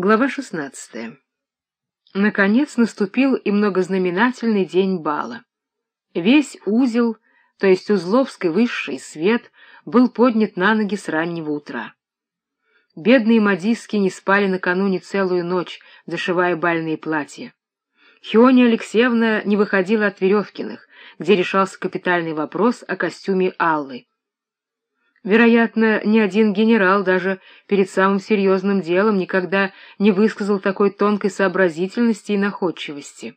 Глава 16. Наконец наступил и многознаменательный день бала. Весь узел, то есть Узловский высший свет, был поднят на ноги с раннего утра. Бедные модистки не спали накануне целую ночь, зашивая бальные платья. Хиония Алексеевна не выходила от Веревкиных, где решался капитальный вопрос о костюме Аллы. Вероятно, ни один генерал даже перед самым серьезным делом никогда не высказал такой тонкой сообразительности и находчивости.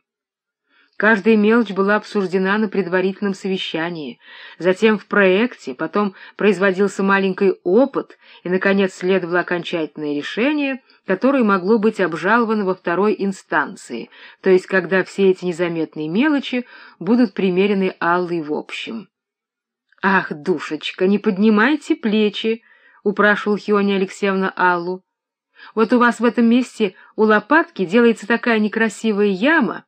Каждая мелочь была обсуждена на предварительном совещании, затем в проекте, потом производился маленький опыт, и, наконец, следовало окончательное решение, которое могло быть обжаловано во второй инстанции, то есть когда все эти незаметные мелочи будут примерены Аллой в общем. — Ах, душечка, не поднимайте плечи, — упрашивал Хиония Алексеевна Аллу. — Вот у вас в этом месте у лопатки делается такая некрасивая яма.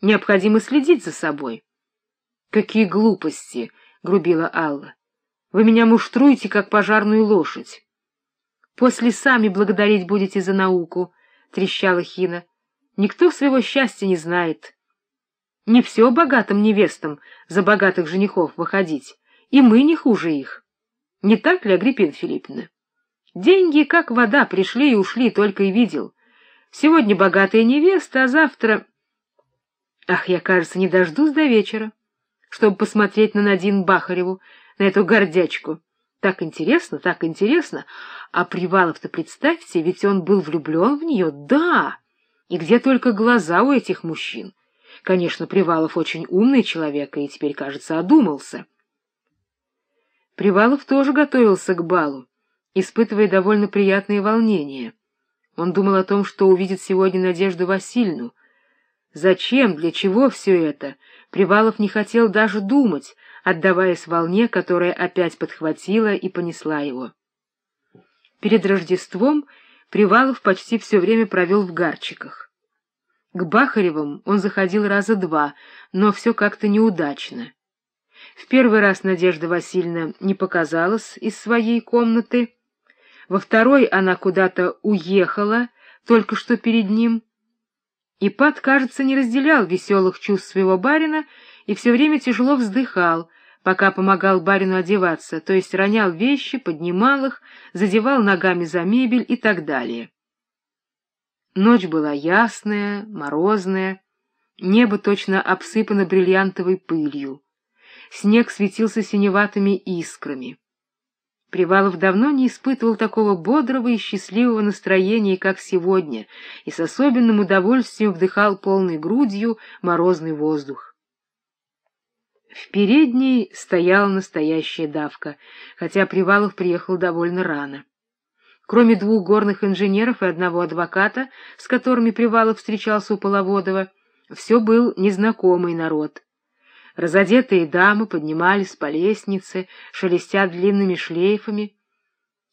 Необходимо следить за собой. — Какие глупости! — грубила Алла. — Вы меня муштруете, как пожарную лошадь. — После сами благодарить будете за науку, — трещала Хина. — Никто своего счастья не знает. Не все богатым невестам за богатых женихов выходить и мы не хуже их. Не так ли, Агриппина Филипповна? Деньги, как вода, пришли и ушли, только и видел. Сегодня богатая невеста, а завтра... Ах, я, кажется, не дождусь до вечера, чтобы посмотреть на Надин Бахареву, на эту гордячку. Так интересно, так интересно. А Привалов-то, представьте, ведь он был влюблен в нее, да! И где только глаза у этих мужчин. Конечно, Привалов очень умный человек и теперь, кажется, одумался. Привалов тоже готовился к балу, испытывая довольно приятные волнения. Он думал о том, что увидит сегодня Надежду Васильевну. Зачем, для чего все это? Привалов не хотел даже думать, отдаваясь волне, которая опять подхватила и понесла его. Перед Рождеством Привалов почти все время провел в Гарчиках. К Бахаревым он заходил раза два, но все как-то неудачно. В первый раз Надежда Васильевна не показалась из своей комнаты, во второй она куда-то уехала, только что перед ним. И Пат, кажется, не разделял веселых чувств своего барина и все время тяжело вздыхал, пока помогал барину одеваться, то есть ронял вещи, поднимал их, задевал ногами за мебель и так далее. Ночь была ясная, морозная, небо точно обсыпано бриллиантовой пылью снег светился синеватыми искрами. Привалов давно не испытывал такого бодрого и счастливого настроения, как сегодня, и с особенным удовольствием вдыхал полной грудью морозный воздух. В передней стояла настоящая давка, хотя Привалов приехал довольно рано. Кроме двух горных инженеров и одного адвоката, с которыми Привалов встречался у Половодова, все был незнакомый народ. Разодетые дамы поднимались по лестнице, шелестя длинными шлейфами.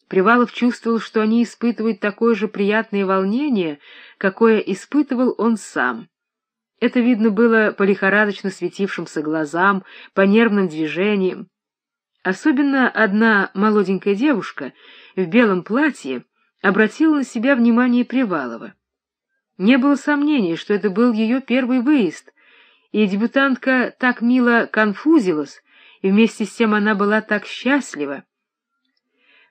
Привалов чувствовал, что они испытывают такое же приятное волнение, какое испытывал он сам. Это видно было по лихорадочно светившимся глазам, по нервным движениям. Особенно одна молоденькая девушка в белом платье обратила на себя внимание Привалова. Не было сомнений, что это был ее первый выезд — и дебютантка так мило конфузилась, и вместе с тем она была так счастлива.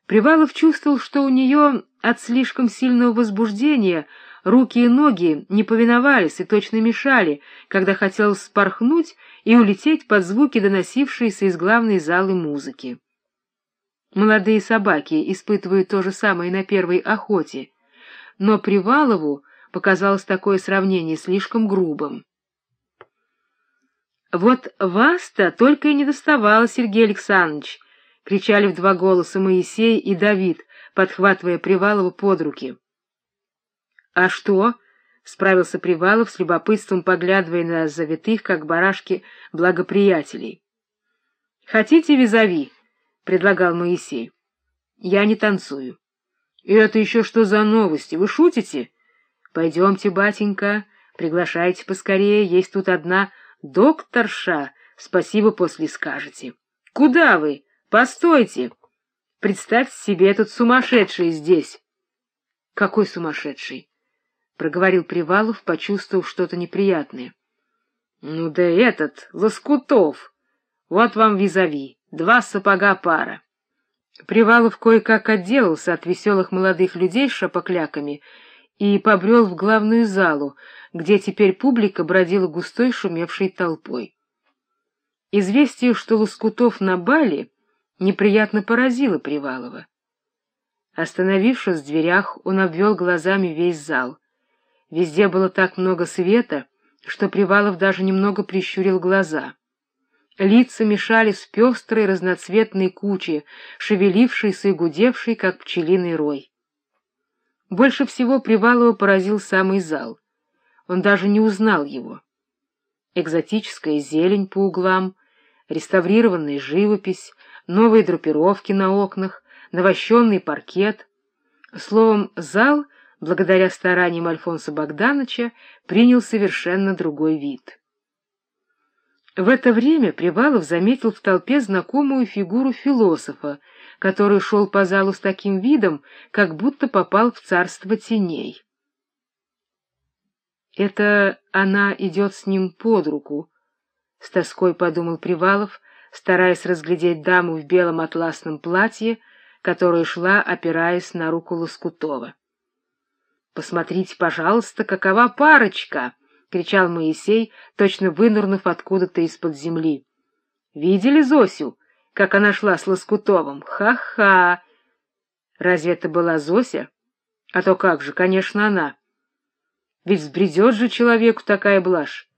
Привалов чувствовал, что у нее от слишком сильного возбуждения руки и ноги не повиновались и точно мешали, когда хотел спорхнуть и улететь под звуки, доносившиеся из главной залы музыки. Молодые собаки испытывают то же самое на первой охоте, но Привалову показалось такое сравнение слишком грубым. — Вот вас-то только и не доставало, Сергей Александрович! — кричали в два голоса Моисей и Давид, подхватывая Привалова под руки. — А что? — справился Привалов с любопытством, поглядывая на завитых, как барашки, благоприятелей. — Хотите визави? — предлагал Моисей. — Я не танцую. — И это еще что за новости? Вы шутите? — Пойдемте, батенька, приглашайте поскорее, есть тут одна Докторша, спасибо после скажете. Куда вы? Постойте. Представьте себе, этот сумасшедший здесь. Какой сумасшедший? проговорил Привалов, почувствовав что-то неприятное. — Ну да этот, Лоскутов! Вот вам визави, два сапога пара. Привалов кое-как отделался от веселых молодых людей с шапокляками и побрел в главную залу, где теперь публика бродила густой шумевшей толпой. Известие, что Лоскутов на бале, неприятно поразило Привалова. Остановившись в дверях, он обвел глазами весь зал. Везде было так много света, что Привалов даже немного прищурил глаза. Лица мешались в пестрой разноцветной куче, шевелившейся и гудевшей, как пчелиный рой. Больше всего Привалова поразил самый зал. Он даже не узнал его. Экзотическая зелень по углам, реставрированная живопись, новые драпировки на окнах, навощенный паркет. Словом, зал, благодаря стараниям Альфонса Богдановича, принял совершенно другой вид. В это время Привалов заметил в толпе знакомую фигуру философа, который шел по залу с таким видом, как будто попал в царство теней. Это она идет с ним под руку, — с тоской подумал Привалов, стараясь разглядеть даму в белом атласном платье, которая шла, опираясь на руку Лоскутова. — Посмотрите, пожалуйста, какова парочка! — кричал Моисей, точно вынырнув откуда-то из-под земли. — Видели Зосю, как она шла с Лоскутовым? Ха-ха! Разве это была Зося? А то как же, конечно, она. Ведь взбредет же человеку такая блажь.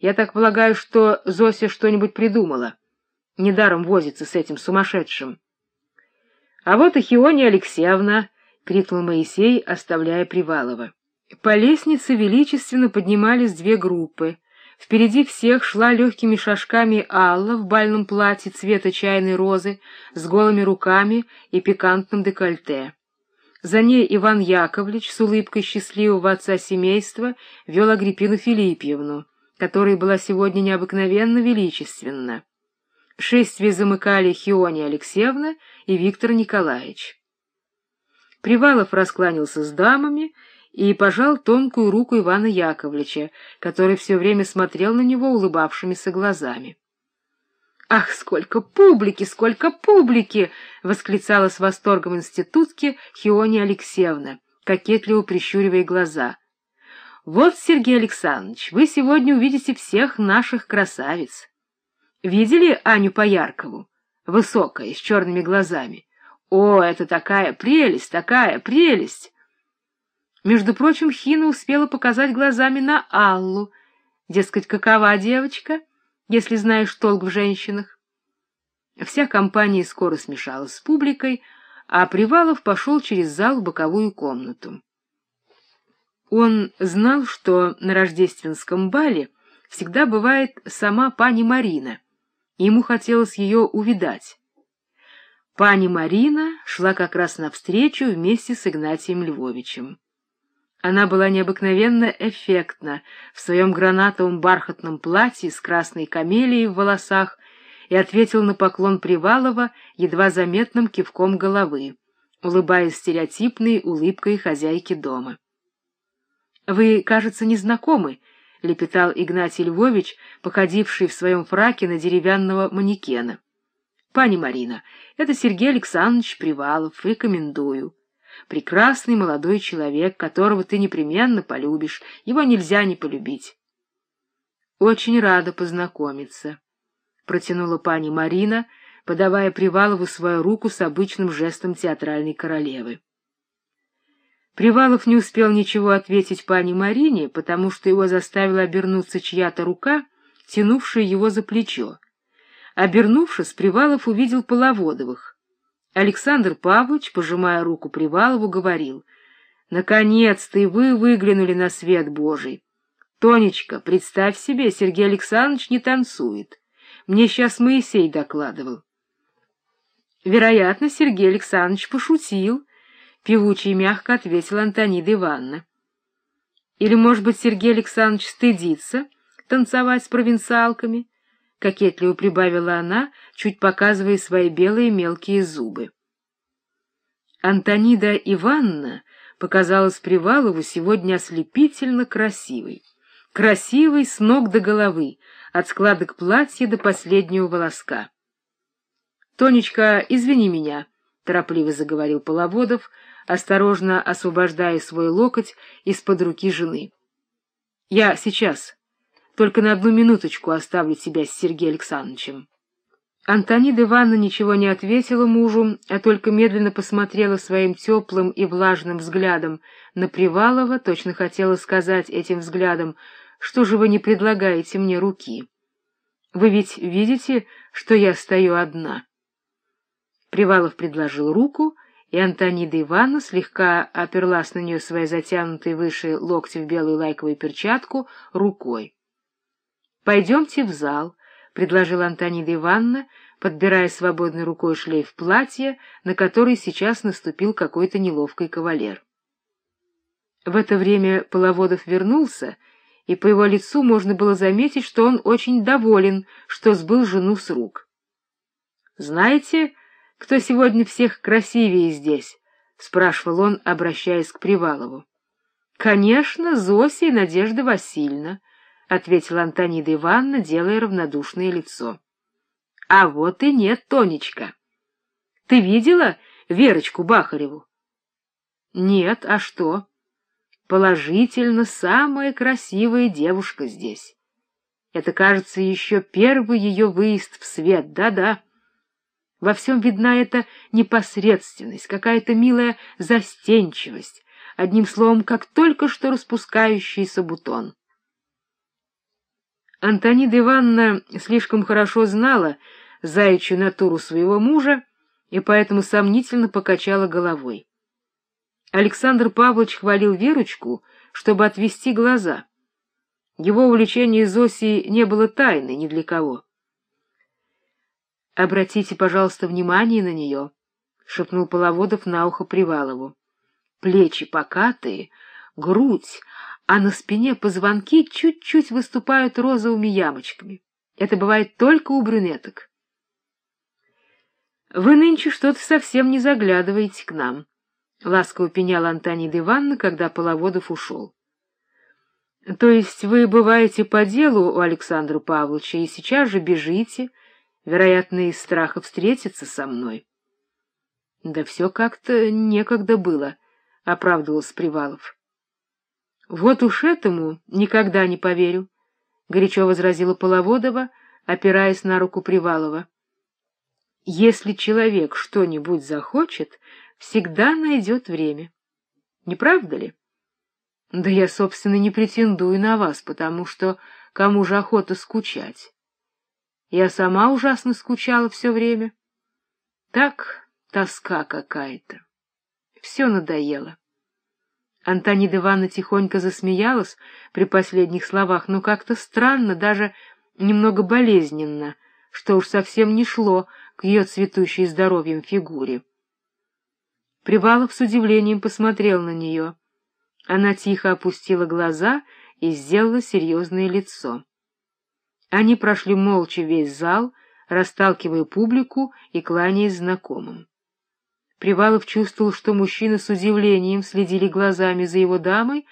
Я так полагаю, что Зося что-нибудь придумала. Недаром возится с этим сумасшедшим. — А вот и Хиония Алексеевна! — крикнул Моисей, оставляя Привалова. По лестнице величественно поднимались две группы. Впереди всех шла легкими шажками Алла в бальном платье цвета чайной розы с голыми руками и пикантным декольте. За ней Иван Яковлевич с улыбкой счастливого отца семейства вел Агриппину Филипьевну, которая была сегодня необыкновенно величественна. Шествие замыкали Хиония Алексеевна и Виктор Николаевич. Привалов раскланялся с дамами и пожал тонкую руку Ивана Яковлевича, который все время смотрел на него улыбавшимися глазами. «Ах, сколько публики, сколько публики!» — восклицала с восторгом институтки Хиония Алексеевна, кокетливо прищуривая глаза. «Вот, Сергей Александрович, вы сегодня увидите всех наших красавиц». Видели Аню Пояркову? Высокая, с черными глазами. О, это такая прелесть, такая прелесть! Между прочим, Хина успела показать глазами на Аллу. Дескать, какова девочка, если знаешь толк в женщинах? Вся компания скоро смешалась с публикой, а Привалов пошел через зал в боковую комнату. Он знал, что на рождественском бале всегда бывает сама пани Марина — Ему хотелось ее увидать. Пани Марина шла как раз навстречу вместе с Игнатием Львовичем. Она была необыкновенно эффектна в своем гранатовом бархатном платье с красной камелией в волосах и ответил на поклон Привалова едва заметным кивком головы, улыбаясь стереотипной улыбкой хозяйки дома. — Вы, кажется, не знакомы, — лепетал Игнатий Львович, походивший в своем фраке на деревянного манекена. — Пани Марина, это Сергей Александрович Привалов, рекомендую. Прекрасный молодой человек, которого ты непременно полюбишь, его нельзя не полюбить. — Очень рада познакомиться, — протянула пани Марина, подавая Привалову свою руку с обычным жестом театральной королевы. Привалов не успел ничего ответить пане Марине, потому что его заставила обернуться чья-то рука, тянувшая его за плечо. Обернувшись, Привалов увидел Половодовых. Александр Павлович, пожимая руку Привалову, говорил, «Наконец-то и вы выглянули на свет Божий. Тонечка, представь себе, Сергей Александрович не танцует. Мне сейчас Моисей докладывал». Вероятно, Сергей Александрович пошутил, —— певуче и мягко ответила Антонида Ивановна. «Или, может быть, Сергей Александрович стыдится танцевать с провинциалками?» — кокетливо прибавила она, чуть показывая свои белые мелкие зубы. Антонида Ивановна показалась Привалову сегодня ослепительно красивой. Красивой с ног до головы, от складок платья до последнего волоска. — Тонечка, извини меня, — торопливо заговорил Половодов, осторожно освобождая свой локоть из-под руки жены. — Я сейчас. Только на одну минуточку оставлю тебя с Сергеем Александровичем. Антонида Ивановна ничего не ответила мужу, а только медленно посмотрела своим теплым и влажным взглядом на Привалова, точно хотела сказать этим взглядом, что же вы не предлагаете мне руки. Вы ведь видите, что я стою одна. Привалов предложил руку, и Антонида Ивановна слегка оперлась на нее своей затянутой выше локти в белую лайковую перчатку рукой. — Пойдемте в зал, — предложила Антонида Ивановна, подбирая свободной рукой шлейф платья, на который сейчас наступил какой-то неловкий кавалер. В это время Половодов вернулся, и по его лицу можно было заметить, что он очень доволен, что сбыл жену с рук. — Знаете, кто сегодня всех красивее здесь? — спрашивал он, обращаясь к Привалову. — Конечно, Зося и Надежда Васильевна. — ответила Антонида Ивановна, делая равнодушное лицо. — А вот и нет, Тонечка. Ты видела Верочку Бахареву? — Нет, а что? — Положительно, самая красивая девушка здесь. Это, кажется, еще первый ее выезд в свет, да-да. Во всем видна эта непосредственность, какая-то милая застенчивость, одним словом, как только что распускающийся бутон. Антонида Ивановна слишком хорошо знала заячью натуру своего мужа и поэтому сомнительно покачала головой. Александр Павлович хвалил Верочку, чтобы отвести глаза. Его увлечение Зосей не было тайны ни для кого. — Обратите, пожалуйста, внимание на нее, — шепнул Половодов на ухо Привалову. — Плечи покатые, грудь, а на спине позвонки чуть-чуть выступают розовыми ямочками. Это бывает только у брюнеток. — Вы нынче что-то совсем не заглядываете к нам, — ласково пеняла Антонида Ивановна, когда Половодов ушел. — То есть вы бываете по делу у Александра Павловича и сейчас же бежите, вероятно, из страха встретиться со мной? — Да все как-то некогда было, — оправдывался Привалов. Вот уж этому никогда не поверю, — горячо возразила Половодова, опираясь на руку Привалова. Если человек что-нибудь захочет, всегда найдет время. Не правда ли? Да я, собственно, не претендую на вас, потому что кому же охота скучать? Я сама ужасно скучала все время. Так тоска какая-то. Все надоело. Антонида Ивановна тихонько засмеялась при последних словах, но как-то странно, даже немного болезненно, что уж совсем не шло к ее цветущей здоровьем фигуре. Привалов с удивлением посмотрел на нее. Она тихо опустила глаза и сделала серьезное лицо. Они прошли молча весь зал, расталкивая публику и кланяясь знакомым. Привалов чувствовал, что мужчины с удивлением следили глазами за его дамой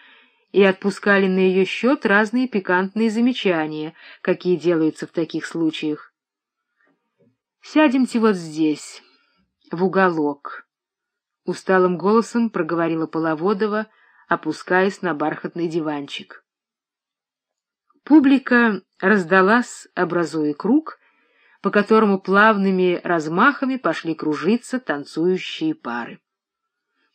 и отпускали на ее счет разные пикантные замечания, какие делаются в таких случаях. «Сядемте вот здесь, в уголок», — усталым голосом проговорила Половодова, опускаясь на бархатный диванчик. Публика раздалась, образуя круг, по которому плавными размахами пошли кружиться танцующие пары.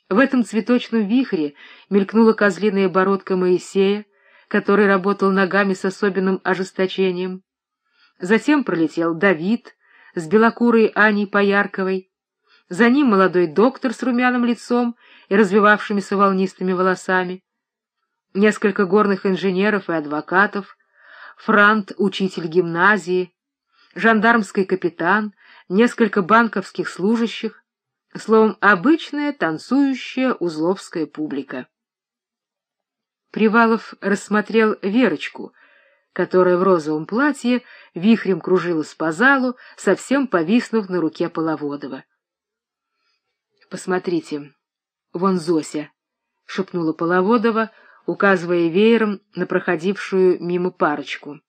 В этом цветочном вихре мелькнула козлиная бородка Моисея, который работал ногами с особенным ожесточением. Затем пролетел Давид с белокурой Аней Поярковой, за ним молодой доктор с румяным лицом и развивавшимися волнистыми волосами, несколько горных инженеров и адвокатов, Франт, учитель гимназии, жандармский капитан, несколько банковских служащих, словом, обычная танцующая узловская публика. Привалов рассмотрел Верочку, которая в розовом платье вихрем кружилась по залу, совсем повиснув на руке Половодова. — Посмотрите, вон Зося, — шепнула Половодова, указывая веером на проходившую мимо парочку.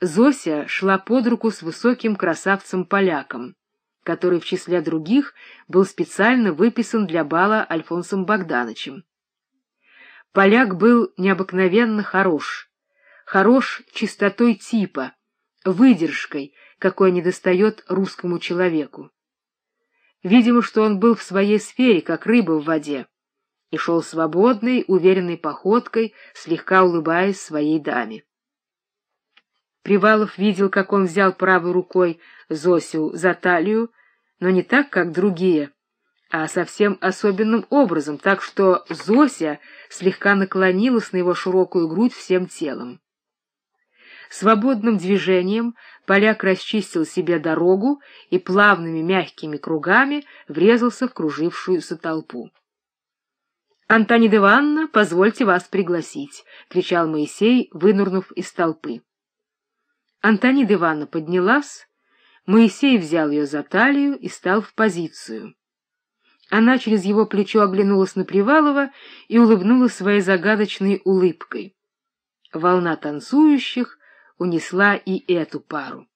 Зося шла под руку с высоким красавцем-поляком, который в числе других был специально выписан для бала Альфонсом Богдановичем. Поляк был необыкновенно хорош, хорош чистотой типа, выдержкой, какой недостает русскому человеку. Видимо, что он был в своей сфере, как рыба в воде, и шел свободной, уверенной походкой, слегка улыбаясь своей даме. Привалов видел, как он взял правой рукой Зосю за талию, но не так, как другие, а совсем особенным образом, так что Зося слегка наклонилась на его широкую грудь всем телом. Свободным движением поляк расчистил себе дорогу и плавными мягкими кругами врезался в кружившуюся толпу. — Антонида Ивановна, позвольте вас пригласить! — кричал Моисей, вынурнув из толпы. Антонида Ивановна поднялась, Моисей взял ее за талию и стал в позицию. Она через его плечо оглянулась на Привалова и улыбнулась своей загадочной улыбкой. Волна танцующих унесла и эту пару.